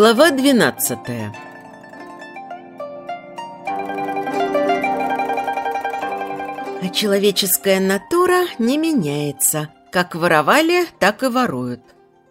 Глава 12 А человеческая натура не меняется. Как воровали, так и воруют.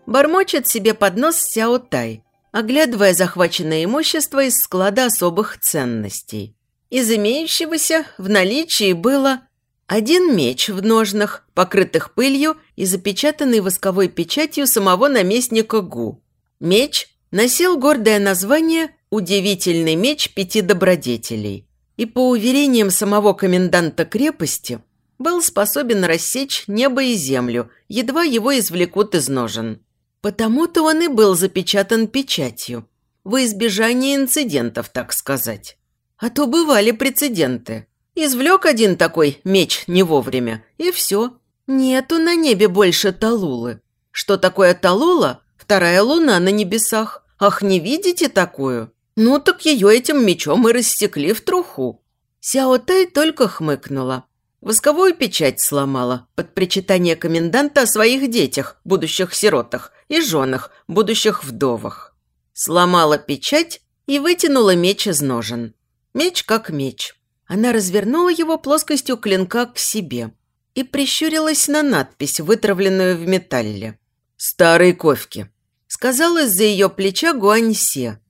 Бормочет себе под нос Сяо Тай, оглядывая захваченное имущество из склада особых ценностей. Из имеющегося в наличии было один меч в ножнах, покрытых пылью и запечатанный восковой печатью самого наместника Гу. Меч носил гордое название «Удивительный меч пяти добродетелей» и, по уверениям самого коменданта крепости, был способен рассечь небо и землю, едва его извлекут из ножен. Потому-то он и был запечатан печатью, во избежание инцидентов, так сказать. А то бывали прецеденты. Извлек один такой меч не вовремя, и все. Нету на небе больше Талулы. Что такое Талула? Вторая луна на небесах. Ах, не видите такую? Ну, так ее этим мечом и рассекли в труху. Сяо Тай только хмыкнула. Восковую печать сломала под причитание коменданта о своих детях, будущих сиротах, и женах, будущих вдовах. Сломала печать и вытянула меч из ножен. Меч как меч. Она развернула его плоскостью клинка к себе и прищурилась на надпись, вытравленную в металле. «Старые ковки», – сказал из-за ее плеча Гуаньсе.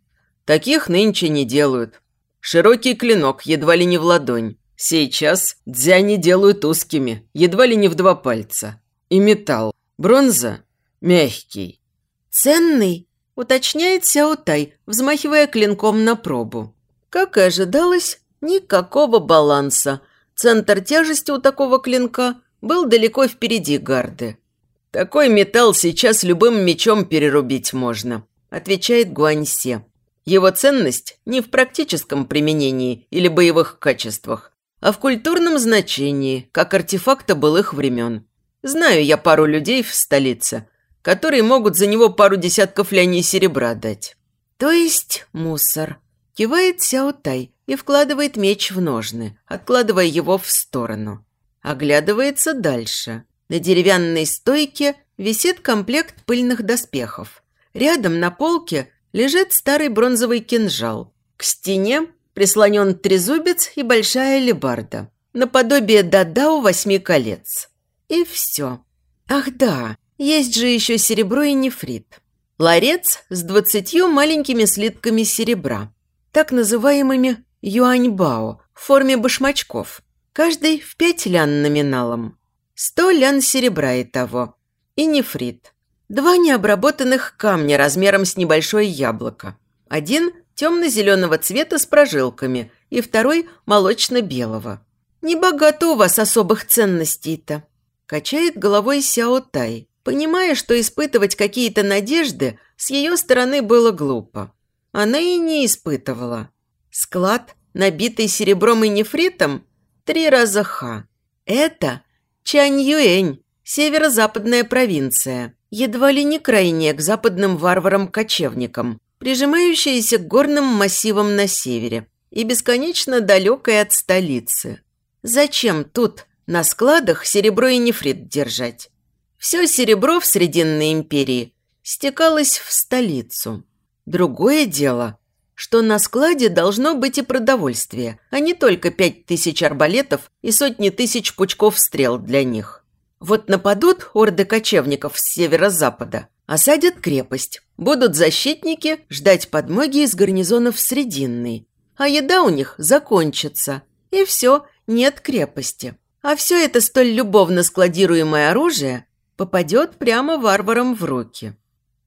«Таких нынче не делают. Широкий клинок, едва ли не в ладонь. Сейчас дзяни делают узкими, едва ли не в два пальца. И металл. Бронза мягкий. Ценный, уточняет Сяотай, взмахивая клинком на пробу. Как и ожидалось, никакого баланса. Центр тяжести у такого клинка был далеко впереди гарды. «Такой металл сейчас любым мечом перерубить можно», – отвечает Гуаньсе. Его ценность не в практическом применении или боевых качествах, а в культурном значении, как артефакта былых времен. Знаю я пару людей в столице, которые могут за него пару десятков ляней серебра дать. То есть мусор. Кивает Сяо Тай и вкладывает меч в ножны, откладывая его в сторону. Оглядывается дальше. На деревянной стойке висит комплект пыльных доспехов. Рядом на полке лежит старый бронзовый кинжал. К стене прислонен трезубец и большая лебарда, наподобие дада у восьми колец. И все. Ах да, есть же еще серебро и нефрит. Ларец с двадцатью маленькими слитками серебра, так называемыми юаньбао, в форме башмачков, каждый в пять лян номиналом. Сто лян серебра и того. И нефрит. Два необработанных камня размером с небольшое яблоко. Один темно-зеленого цвета с прожилками и второй молочно-белого. «Небогато у вас особых ценностей-то», – качает головой Сяо Тай, понимая, что испытывать какие-то надежды с ее стороны было глупо. Она и не испытывала. Склад, набитый серебром и нефритом, три раза ха. Это Чань-Юэнь, северо-западная провинция – едва ли не крайняя к западным варварам-кочевникам, прижимающаяся к горным массивам на севере и бесконечно далекая от столицы. Зачем тут на складах серебро и нефрит держать? Все серебро в Срединной империи стекалось в столицу. Другое дело, что на складе должно быть и продовольствие, а не только пять тысяч арбалетов и сотни тысяч пучков стрел для них. Вот нападут орды кочевников с северо-запада, осадят крепость. Будут защитники ждать подмоги из гарнизонов Срединной. А еда у них закончится. И все, нет крепости. А все это столь любовно складируемое оружие попадет прямо варварам в руки.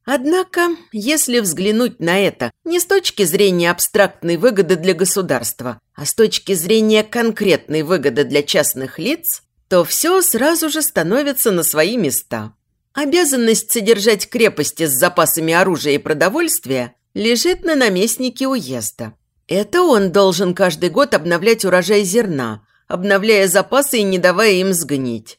Однако, если взглянуть на это не с точки зрения абстрактной выгоды для государства, а с точки зрения конкретной выгоды для частных лиц, то все сразу же становится на свои места. Обязанность содержать крепости с запасами оружия и продовольствия лежит на наместнике уезда. Это он должен каждый год обновлять урожай зерна, обновляя запасы и не давая им сгнить.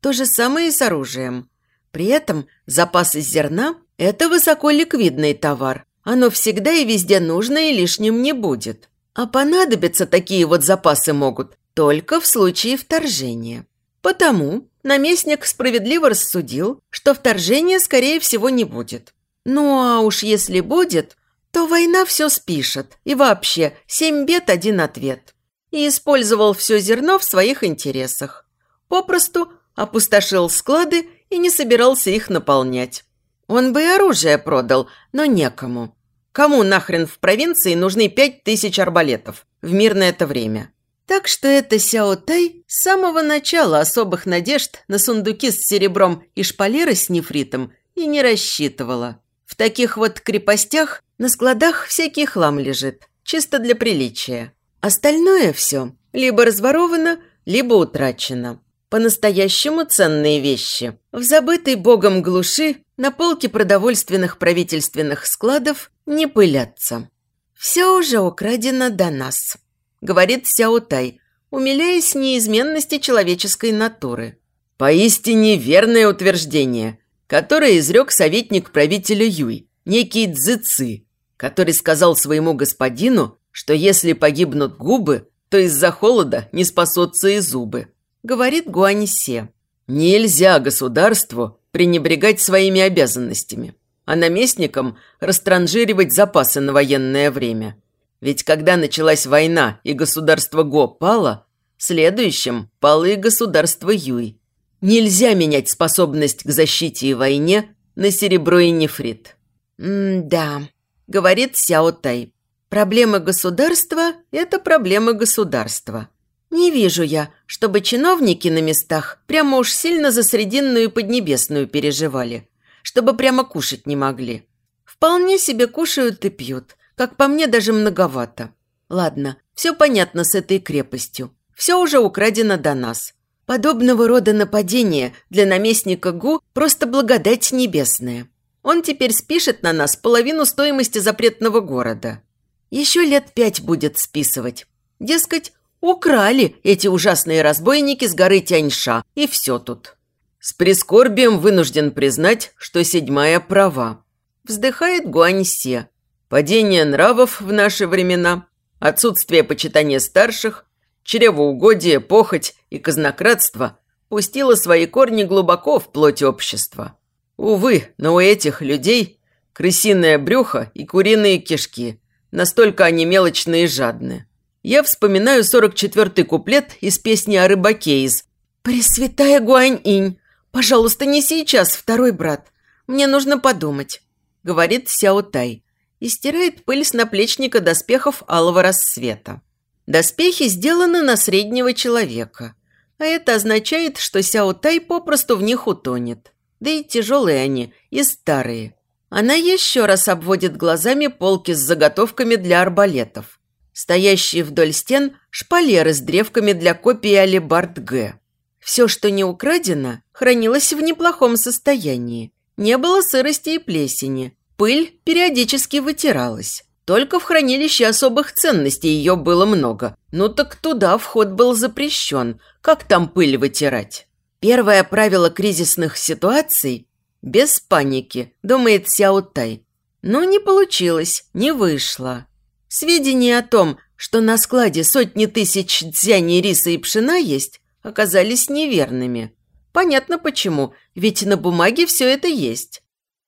То же самое и с оружием. При этом запасы зерна – это высоколиквидный товар. Оно всегда и везде нужно и лишним не будет. А понадобиться такие вот запасы могут только в случае вторжения. Потому наместник справедливо рассудил, что вторжения, скорее всего, не будет. Ну а уж если будет, то война все спишет. И вообще, семь бед – один ответ. И использовал все зерно в своих интересах. Попросту опустошил склады и не собирался их наполнять. Он бы и оружие продал, но некому. Кому нахрен в провинции нужны пять тысяч арбалетов в мирное это время? Так что это Сяо Тай с самого начала особых надежд на сундуки с серебром и шпалеры с нефритом и не рассчитывала. В таких вот крепостях на складах всякий хлам лежит, чисто для приличия. Остальное все либо разворовано, либо утрачено. По-настоящему ценные вещи в забытой богом глуши на полке продовольственных правительственных складов не пылятся. Все уже украдено до нас говорит Сяотай, умиляясь неизменности человеческой натуры. Поистине верное утверждение, которое изрек советник правителя Юй, некий Цзыци, который сказал своему господину, что если погибнут губы, то из-за холода не спасутся и зубы. Говорит Гуаньсе. Нельзя государству пренебрегать своими обязанностями, а наместникам растранжиривать запасы на военное время – ведь когда началась война и государство Го пало, следующим пало и государство Юй. Нельзя менять способность к защите и войне на серебро и нефрит. «М-да», — говорит Сяо Тай. «Проблемы государства – это проблемы государства. Не вижу я, чтобы чиновники на местах прямо уж сильно за Срединную и Поднебесную переживали, чтобы прямо кушать не могли. Вполне себе кушают и пьют, как по мне, даже многовато. Ладно, все понятно с этой крепостью. Все уже украдено до нас. Подобного рода нападение для наместника Гу просто благодать небесная. Он теперь спишет на нас половину стоимости запретного города. Еще лет пять будет списывать. Дескать, украли эти ужасные разбойники с горы Тяньша, и все тут. С прискорбием вынужден признать, что седьмая права. Вздыхает Гуаньсе, Падение нравов в наши времена, отсутствие почитания старших, чревоугодие, похоть и казнократство пустило свои корни глубоко в плоть общества. Увы, но у этих людей крысиное брюхо и куриные кишки. Настолько они мелочные и жадные. Я вспоминаю 44-й куплет из песни о рыбаке из «Пресвятая Гуань-инь, пожалуйста, не сейчас, второй брат. Мне нужно подумать», — говорит Сяо Тай и стирает пыль с наплечника доспехов алого рассвета. Доспехи сделаны на среднего человека, а это означает, что Сяо Тай попросту в них утонет. Да и тяжелые они, и старые. Она еще раз обводит глазами полки с заготовками для арбалетов. Стоящие вдоль стен шпалеры с древками для копии алибард Г. Все, что не украдено, хранилось в неплохом состоянии. Не было сырости и плесени, Пыль периодически вытиралась. Только в хранилище особых ценностей ее было много. Ну так туда вход был запрещен. Как там пыль вытирать? Первое правило кризисных ситуаций – без паники, думает Сяо Тай. Но не получилось, не вышло. Сведения о том, что на складе сотни тысяч дзяней риса и пшена есть, оказались неверными. Понятно почему, ведь на бумаге все это есть.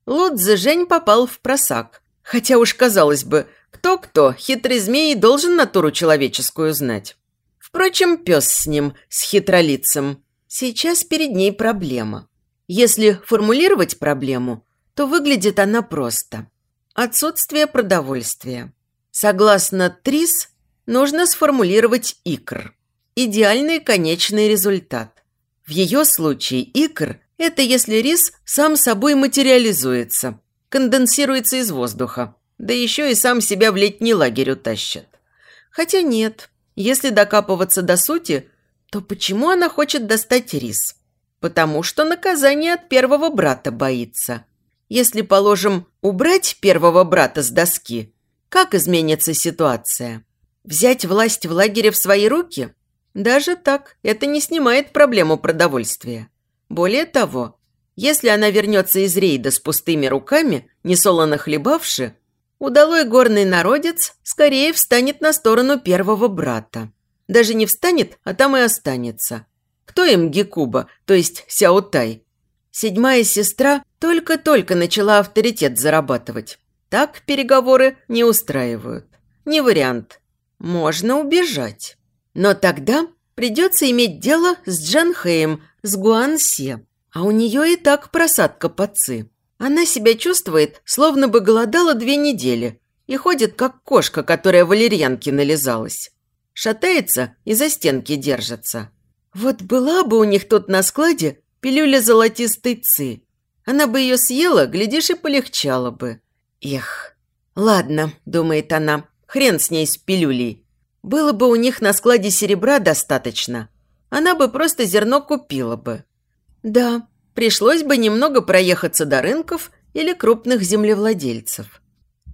Лудзе Жень попал в просак. Хотя уж казалось бы, кто-кто, хитрый змей должен натуру человеческую знать. Впрочем, пес с ним, с хитролицем. Сейчас перед ней проблема. Если формулировать проблему, то выглядит она просто. Отсутствие продовольствия. Согласно ТРИС, нужно сформулировать икр. Идеальный конечный результат. В ее случае икр это если рис сам собой материализуется, конденсируется из воздуха, да еще и сам себя в летний лагерь утащит. Хотя нет, если докапываться до сути, то почему она хочет достать рис? Потому что наказание от первого брата боится. Если, положим, убрать первого брата с доски, как изменится ситуация? Взять власть в лагере в свои руки? Даже так, это не снимает проблему продовольствия. Более того, если она вернется из рейда с пустыми руками, несолоно хлебавши, удалой горный народец скорее встанет на сторону первого брата. Даже не встанет, а там и останется. Кто им Гекуба, то есть Сяотай? Седьмая сестра только-только начала авторитет зарабатывать. Так переговоры не устраивают. Не вариант. Можно убежать. Но тогда придется иметь дело с Джанхеем, с Гуансе. А у нее и так просадка подцы. Она себя чувствует, словно бы голодала две недели и ходит, как кошка, которая валерьянки нализалась. Шатается и за стенки держится. Вот была бы у них тут на складе пилюля золотистой ци. Она бы ее съела, глядишь, и полегчало бы. Эх, ладно, думает она, хрен с ней с пилюлей. Было бы у них на складе серебра достаточно. Она бы просто зерно купила бы. Да, пришлось бы немного проехаться до рынков или крупных землевладельцев.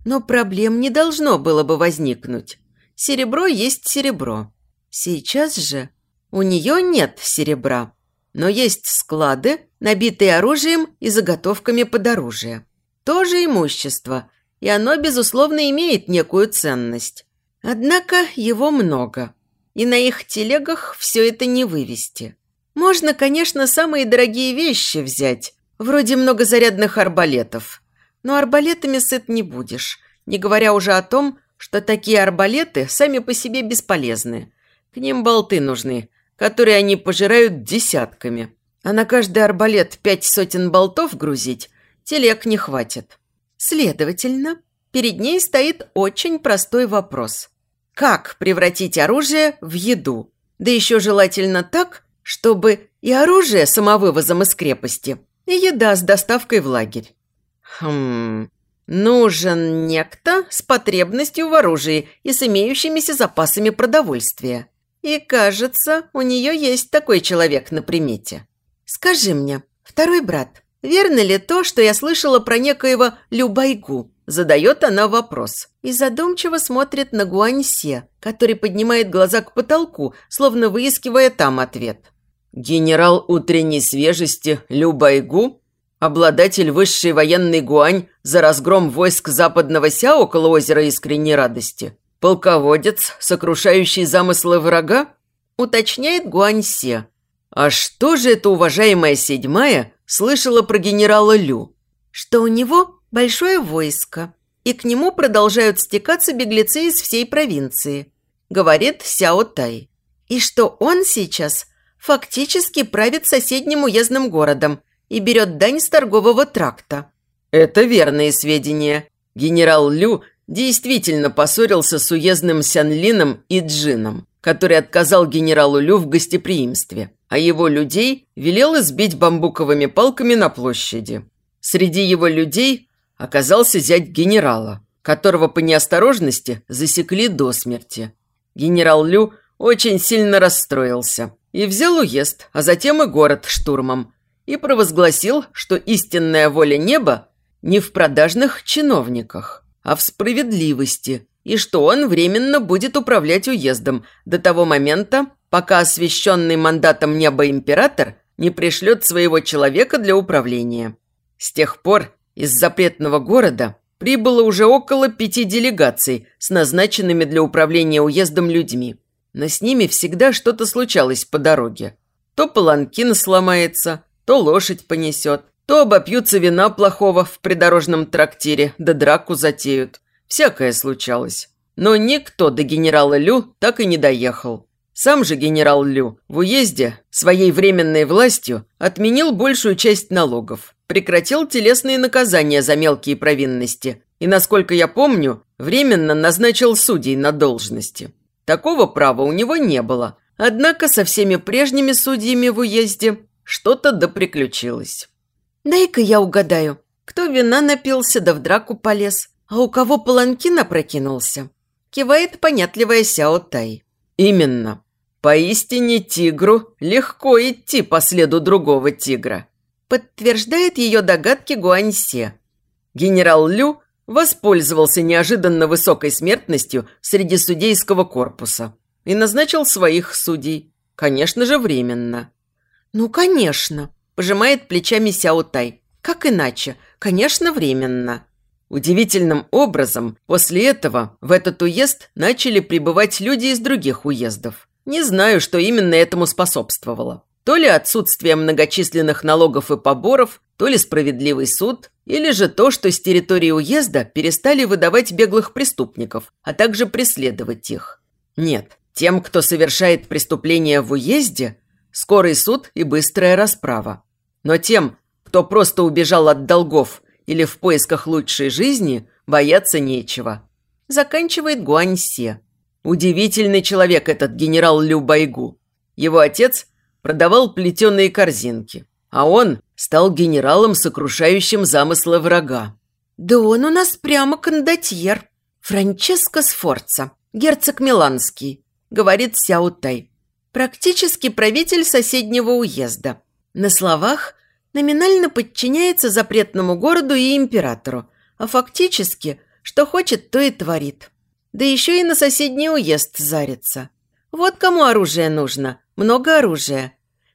Но проблем не должно было бы возникнуть. Серебро есть серебро. Сейчас же у нее нет серебра, но есть склады, набитые оружием и заготовками под оружие. Тоже имущество, и оно, безусловно, имеет некую ценность. Однако его много, и на их телегах все это не вывести. Можно, конечно, самые дорогие вещи взять, вроде многозарядных арбалетов, но арбалетами сыт не будешь, не говоря уже о том, что такие арбалеты сами по себе бесполезны. К ним болты нужны, которые они пожирают десятками. А на каждый арбалет пять сотен болтов грузить телег не хватит. Следовательно, перед ней стоит очень простой вопрос. Как превратить оружие в еду? Да еще желательно так, чтобы и оружие самовывозом из крепости, и еда с доставкой в лагерь. Хм, нужен некто с потребностью в оружии и с имеющимися запасами продовольствия. И, кажется, у нее есть такой человек на примете. Скажи мне, второй брат, верно ли то, что я слышала про некоего Любайгу? Задает она вопрос и задумчиво смотрит на Гуаньсе, который поднимает глаза к потолку, словно выискивая там ответ. Генерал утренней свежести Любайгу, обладатель высшей военной гуань за разгром войск западного Ся около озера Искренней Радости – «Полководец, сокрушающий замыслы врага?» – уточняет Гуаньсе. А что же эта уважаемая седьмая слышала про генерала Лю? Что у него большое войско, и к нему продолжают стекаться беглецы из всей провинции, говорит Сяо Тай. И что он сейчас фактически правит соседним уездным городом и берет дань с торгового тракта. Это верные сведения. Генерал Лю действительно поссорился с уездным Сянлином и Джином, который отказал генералу Лю в гостеприимстве, а его людей велел избить бамбуковыми палками на площади. Среди его людей оказался зять генерала, которого по неосторожности засекли до смерти. Генерал Лю очень сильно расстроился и взял уезд, а затем и город штурмом, и провозгласил, что истинная воля неба не в продажных чиновниках – а в справедливости, и что он временно будет управлять уездом до того момента, пока освященный мандатом неба император не пришлет своего человека для управления. С тех пор из запретного города прибыло уже около пяти делегаций с назначенными для управления уездом людьми. Но с ними всегда что-то случалось по дороге. То паланкин сломается, то лошадь понесет, то обопьются вина плохого в придорожном трактире, да драку затеют. Всякое случалось. Но никто до генерала Лю так и не доехал. Сам же генерал Лю в уезде своей временной властью отменил большую часть налогов, прекратил телесные наказания за мелкие провинности и, насколько я помню, временно назначил судей на должности. Такого права у него не было, однако со всеми прежними судьями в уезде что-то доприключилось. Дай-ка я угадаю, кто вина напился да в драку полез, а у кого паланкин опрокинулся?» Кивает понятливая Сяо Тай. «Именно. Поистине тигру легко идти по следу другого тигра», подтверждает ее догадки Гуаньсе. Генерал Лю воспользовался неожиданно высокой смертностью среди судейского корпуса и назначил своих судей. Конечно же, временно. «Ну, конечно», Пожимает плечами Сяо Тай. Как иначе? Конечно, временно. Удивительным образом, после этого в этот уезд начали прибывать люди из других уездов. Не знаю, что именно этому способствовало. То ли отсутствие многочисленных налогов и поборов, То ли справедливый суд, или же то, что с территории уезда перестали выдавать беглых преступников, а также преследовать их. Нет, тем, кто совершает преступление в уезде, скорый суд и быстрая расправа. Но тем, кто просто убежал от долгов или в поисках лучшей жизни, бояться нечего. Заканчивает Гуаньсе. Удивительный человек этот генерал Лю Байгу. Его отец продавал плетеные корзинки, а он стал генералом, сокрушающим замыслы врага. «Да он у нас прямо кондотьер. Франческо Сфорца, герцог Миланский», — говорит Сяутай. «Практически правитель соседнего уезда. На словах номинально подчиняется запретному городу и императору, а фактически, что хочет, то и творит. Да еще и на соседний уезд зарится. Вот кому оружие нужно, много оружия.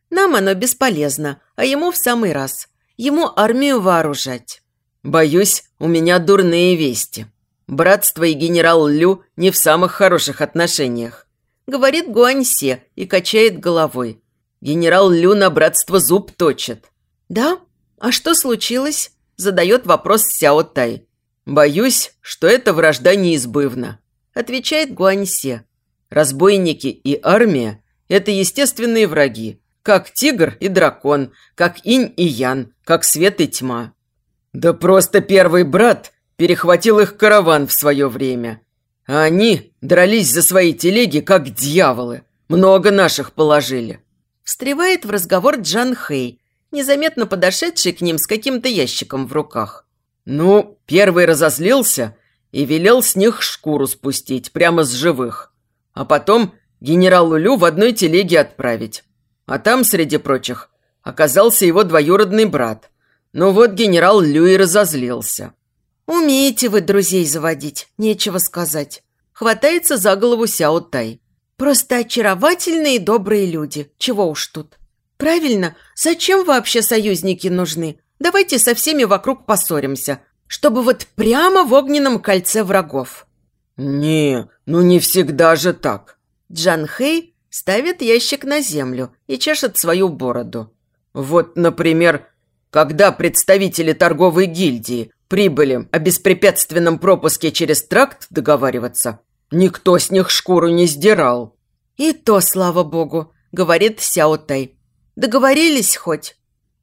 Нам оно бесполезно, а ему в самый раз. Ему армию вооружать. Боюсь, у меня дурные вести. Братство и генерал Лю не в самых хороших отношениях. Говорит Гуаньсе и качает головой. Генерал Лю на братство зуб точит. «Да? А что случилось?» Задает вопрос Сяо Тай. «Боюсь, что эта вражда неизбывна», отвечает Гуаньсе. «Разбойники и армия – это естественные враги, как тигр и дракон, как инь и ян, как свет и тьма». «Да просто первый брат перехватил их караван в свое время. А они дрались за свои телеги, как дьяволы. Много наших положили». Встревает в разговор Джан Хэй, незаметно подошедший к ним с каким-то ящиком в руках. «Ну, первый разозлился и велел с них шкуру спустить, прямо с живых. А потом генералу Лю в одной телеге отправить. А там, среди прочих, оказался его двоюродный брат. Ну вот генерал Лю и разозлился». «Умеете вы друзей заводить, нечего сказать». Хватается за голову Сяо Тай. «Просто очаровательные и добрые люди, чего уж тут». Правильно, зачем вообще союзники нужны? Давайте со всеми вокруг поссоримся, чтобы вот прямо в огненном кольце врагов. Не, ну не всегда же так. Джан Хэй ставит ящик на землю и чешет свою бороду. Вот, например, когда представители торговой гильдии прибыли о беспрепятственном пропуске через тракт договариваться, никто с них шкуру не сдирал. И то, слава богу, говорит Сяо Тай. Договорились хоть?»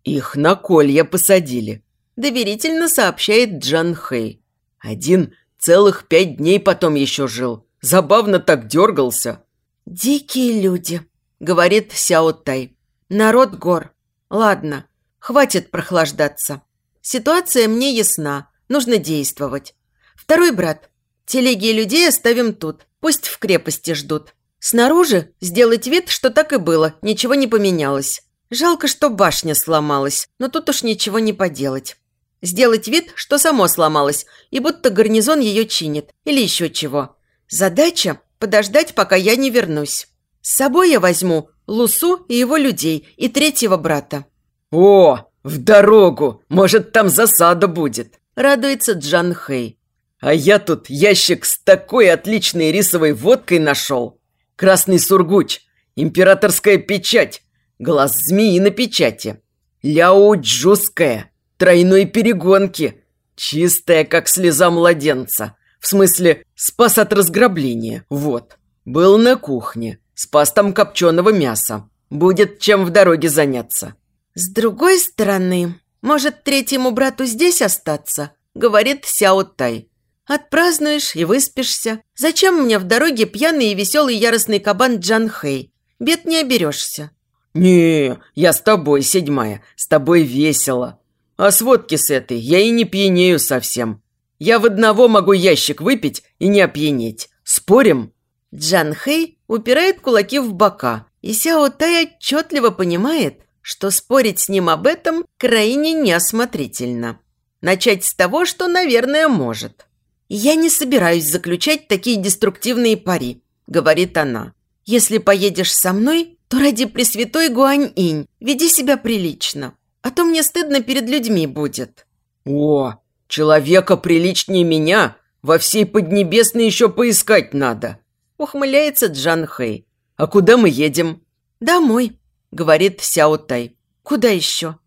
«Их на колья посадили», – доверительно сообщает Джан Хэй. «Один целых пять дней потом еще жил. Забавно так дергался». «Дикие люди», – говорит Сяо Тай. «Народ гор. Ладно, хватит прохлаждаться. Ситуация мне ясна. Нужно действовать. Второй брат. Телеги людей оставим тут. Пусть в крепости ждут. Снаружи сделать вид, что так и было, ничего не поменялось. Жалко, что башня сломалась, но тут уж ничего не поделать. Сделать вид, что само сломалось, и будто гарнизон ее чинит, или еще чего. Задача – подождать, пока я не вернусь. С собой я возьму Лусу и его людей, и третьего брата. «О, в дорогу! Может, там засада будет!» – радуется Джан Хэй. «А я тут ящик с такой отличной рисовой водкой нашел!» Красный сургуч, императорская печать, глаз змеи на печати, ляо-джузская, тройной перегонки, чистая, как слеза младенца. В смысле, спас от разграбления, вот. Был на кухне, спас там копченого мяса. Будет чем в дороге заняться. С другой стороны, может, третьему брату здесь остаться, говорит Сяо Тай. Отпразднуешь и выспишься. Зачем мне в дороге пьяный и веселый яростный кабан Джан Хэй? Бед не оберешься». «Не, я с тобой, седьмая, с тобой весело. А с водки с этой я и не пьянею совсем. Я в одного могу ящик выпить и не опьянеть. Спорим?» Джан Хэй упирает кулаки в бока, и Сяо Тай отчетливо понимает, что спорить с ним об этом крайне неосмотрительно. Начать с того, что, наверное, может. «Я не собираюсь заключать такие деструктивные пари», – говорит она. «Если поедешь со мной, то ради Пресвятой Гуань-инь веди себя прилично, а то мне стыдно перед людьми будет». «О, человека приличнее меня во всей Поднебесной еще поискать надо», – ухмыляется Джан Хэй. «А куда мы едем?» «Домой», – говорит Сяо Тай. «Куда еще?